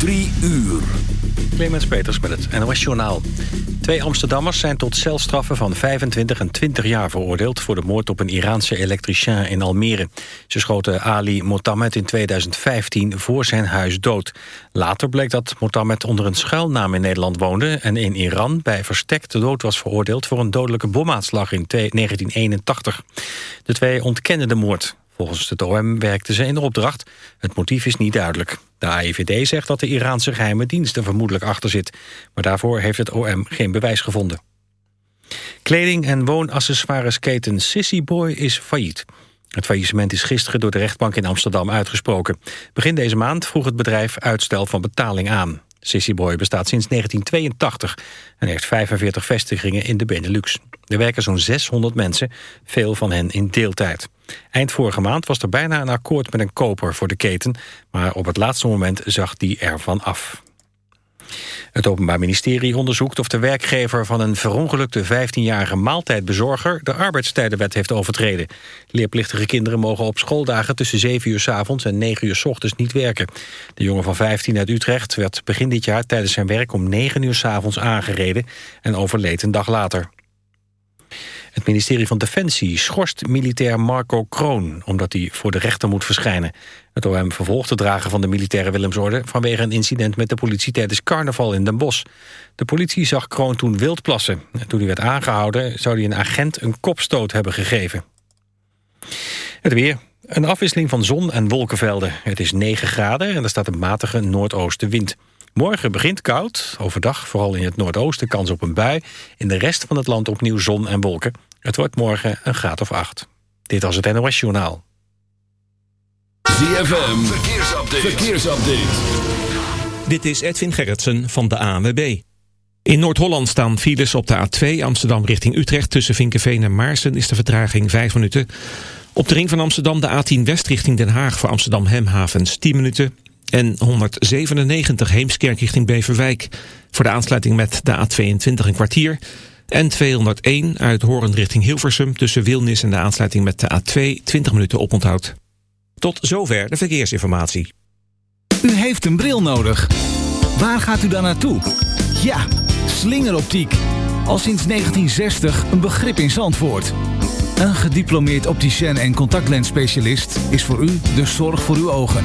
Drie uur. Clemens Peters met het NOS Journaal. Twee Amsterdammers zijn tot celstraffen van 25 en 20 jaar veroordeeld... voor de moord op een Iraanse elektricien in Almere. Ze schoten Ali Motammed in 2015 voor zijn huis dood. Later bleek dat Motammed onder een schuilnaam in Nederland woonde... en in Iran bij verstek dood was veroordeeld... voor een dodelijke bomaanslag in 1981. De twee ontkenden de moord. Volgens het OM werkten ze in de opdracht. Het motief is niet duidelijk. De AIVD zegt dat de Iraanse geheime dienst er vermoedelijk achter zit. Maar daarvoor heeft het OM geen bewijs gevonden. Kleding- en woonaccessoiresketen Sissy Boy is failliet. Het faillissement is gisteren door de rechtbank in Amsterdam uitgesproken. Begin deze maand vroeg het bedrijf uitstel van betaling aan. Sissy Boy bestaat sinds 1982 en heeft 45 vestigingen in de Benelux. Er werken zo'n 600 mensen, veel van hen in deeltijd. Eind vorige maand was er bijna een akkoord met een koper voor de keten... maar op het laatste moment zag die ervan af. Het Openbaar Ministerie onderzoekt of de werkgever van een verongelukte 15-jarige maaltijdbezorger de arbeidstijdenwet heeft overtreden. Leerplichtige kinderen mogen op schooldagen tussen 7 uur s avonds en 9 uur s ochtends niet werken. De jongen van 15 uit Utrecht werd begin dit jaar tijdens zijn werk om 9 uur s avonds aangereden en overleed een dag later. Het ministerie van Defensie schorst militair Marco Kroon... omdat hij voor de rechter moet verschijnen. Het OM vervolgt de drager van de militaire Willemsorde... vanwege een incident met de politie tijdens carnaval in Den Bosch. De politie zag Kroon toen wild plassen. Toen hij werd aangehouden zou hij een agent een kopstoot hebben gegeven. Het weer. Een afwisseling van zon en wolkenvelden. Het is 9 graden en er staat een matige noordoostenwind. Morgen begint koud. Overdag vooral in het noordoosten kans op een bui. In de rest van het land opnieuw zon en wolken. Het wordt morgen een graad of acht. Dit was het NOS Journaal. ZFM, verkeersupdate. verkeersupdate. Dit is Edwin Gerritsen van de ANWB. In Noord-Holland staan files op de A2 Amsterdam richting Utrecht. Tussen Vinkenveen en Maarsen is de vertraging 5 minuten. Op de ring van Amsterdam de A10 West richting Den Haag... voor Amsterdam Hemhavens 10 minuten. En 197 Heemskerk richting Beverwijk. Voor de aansluiting met de A22 een kwartier... En 201 uit Horen richting Hilversum tussen Wilnis en de aansluiting met de A2 20 minuten oponthoud. Tot zover de verkeersinformatie. U heeft een bril nodig. Waar gaat u dan naartoe? Ja, slingeroptiek. Al sinds 1960 een begrip in Zandvoort. Een gediplomeerd opticien en contactlensspecialist is voor u de zorg voor uw ogen.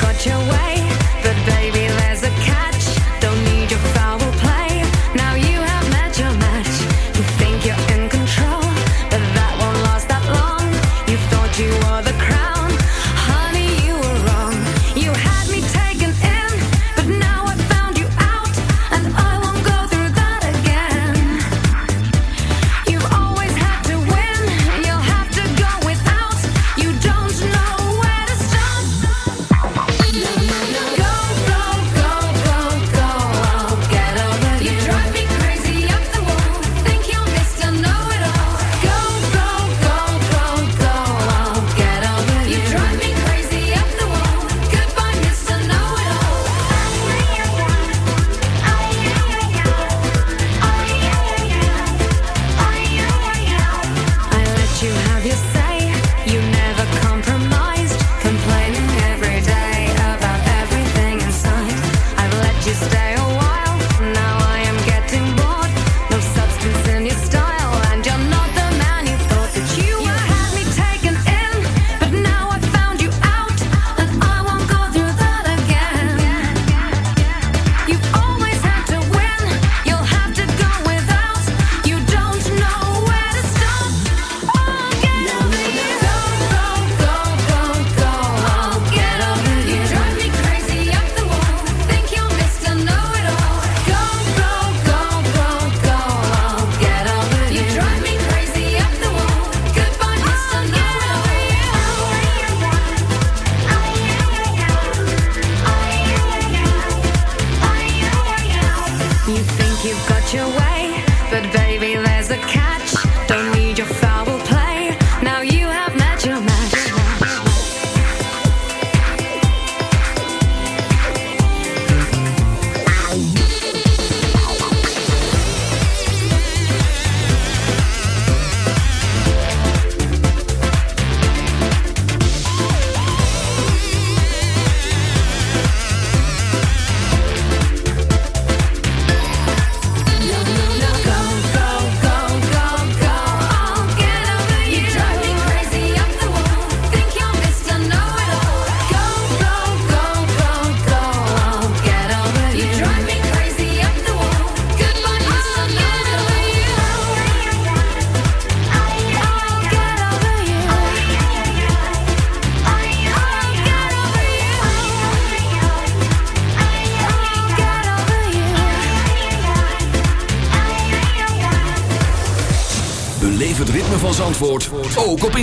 got your way, but baby.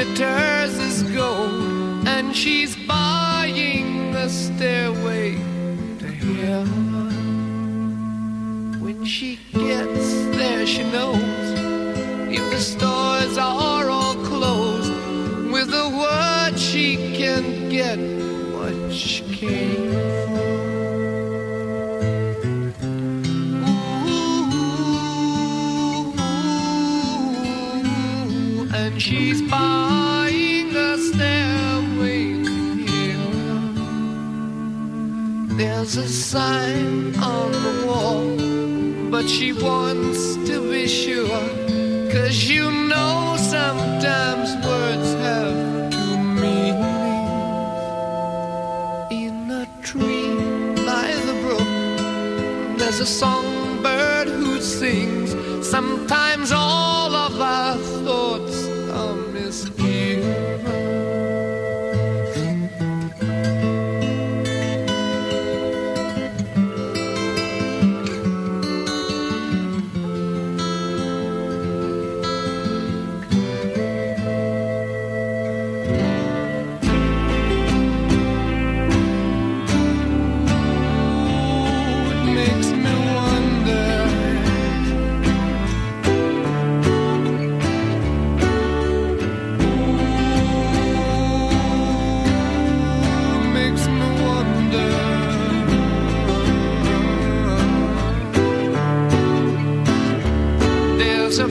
return. There's a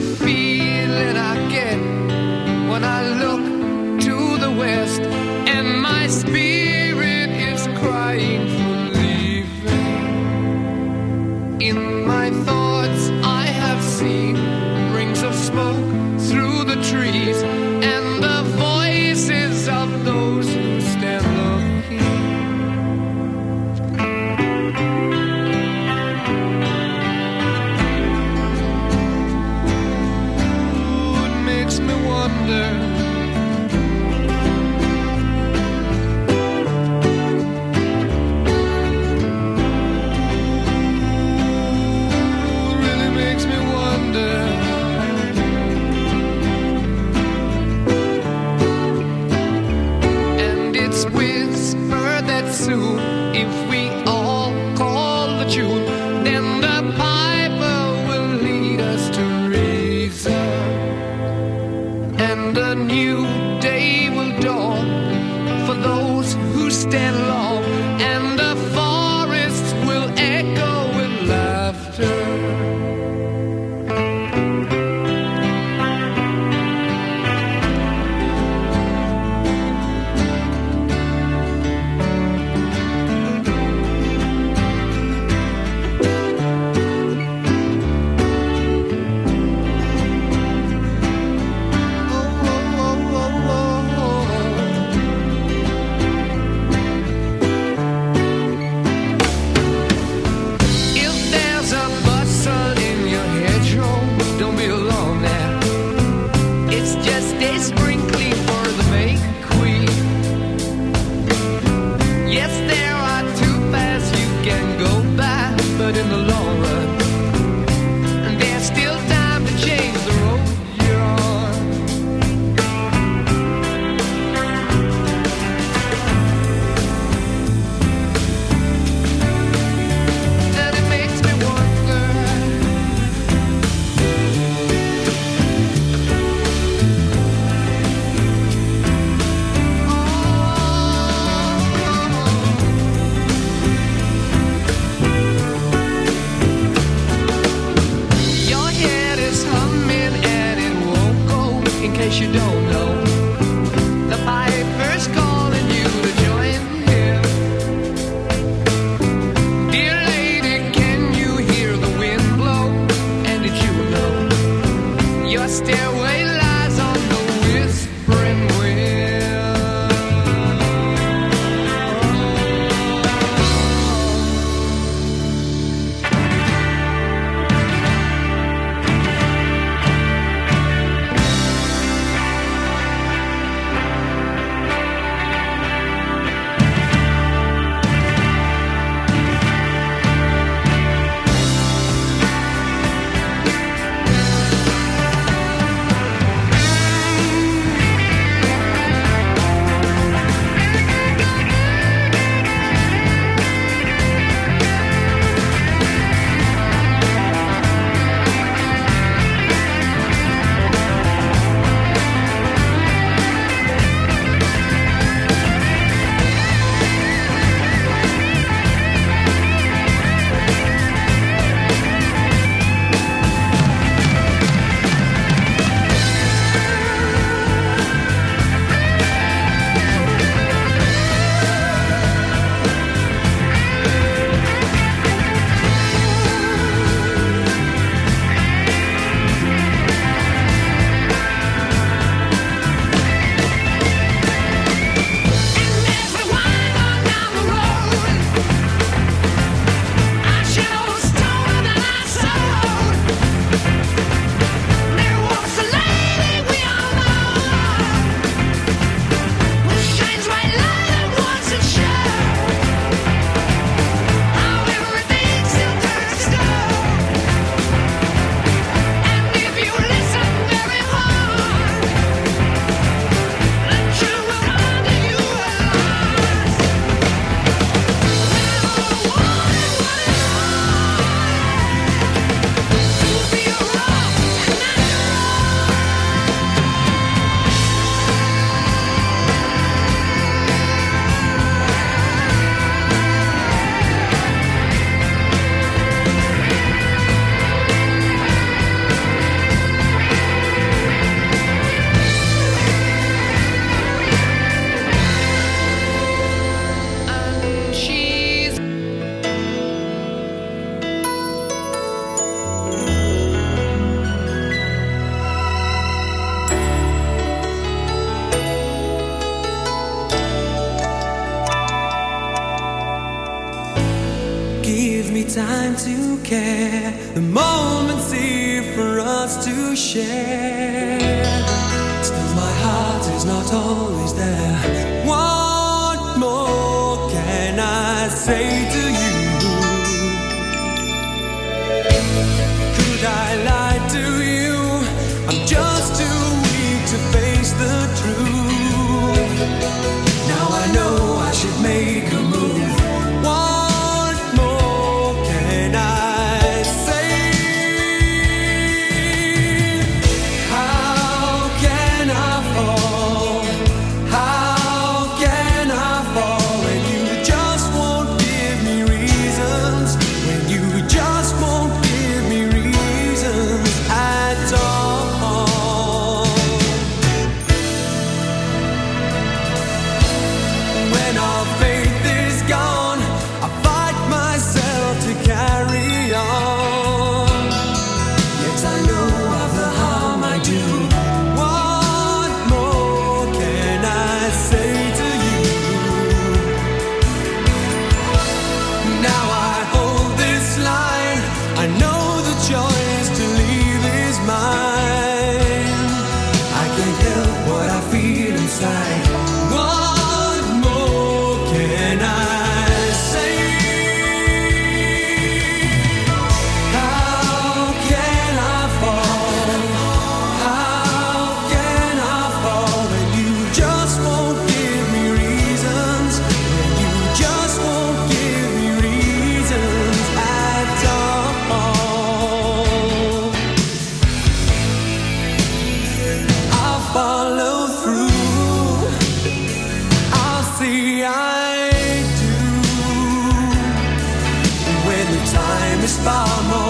now, no.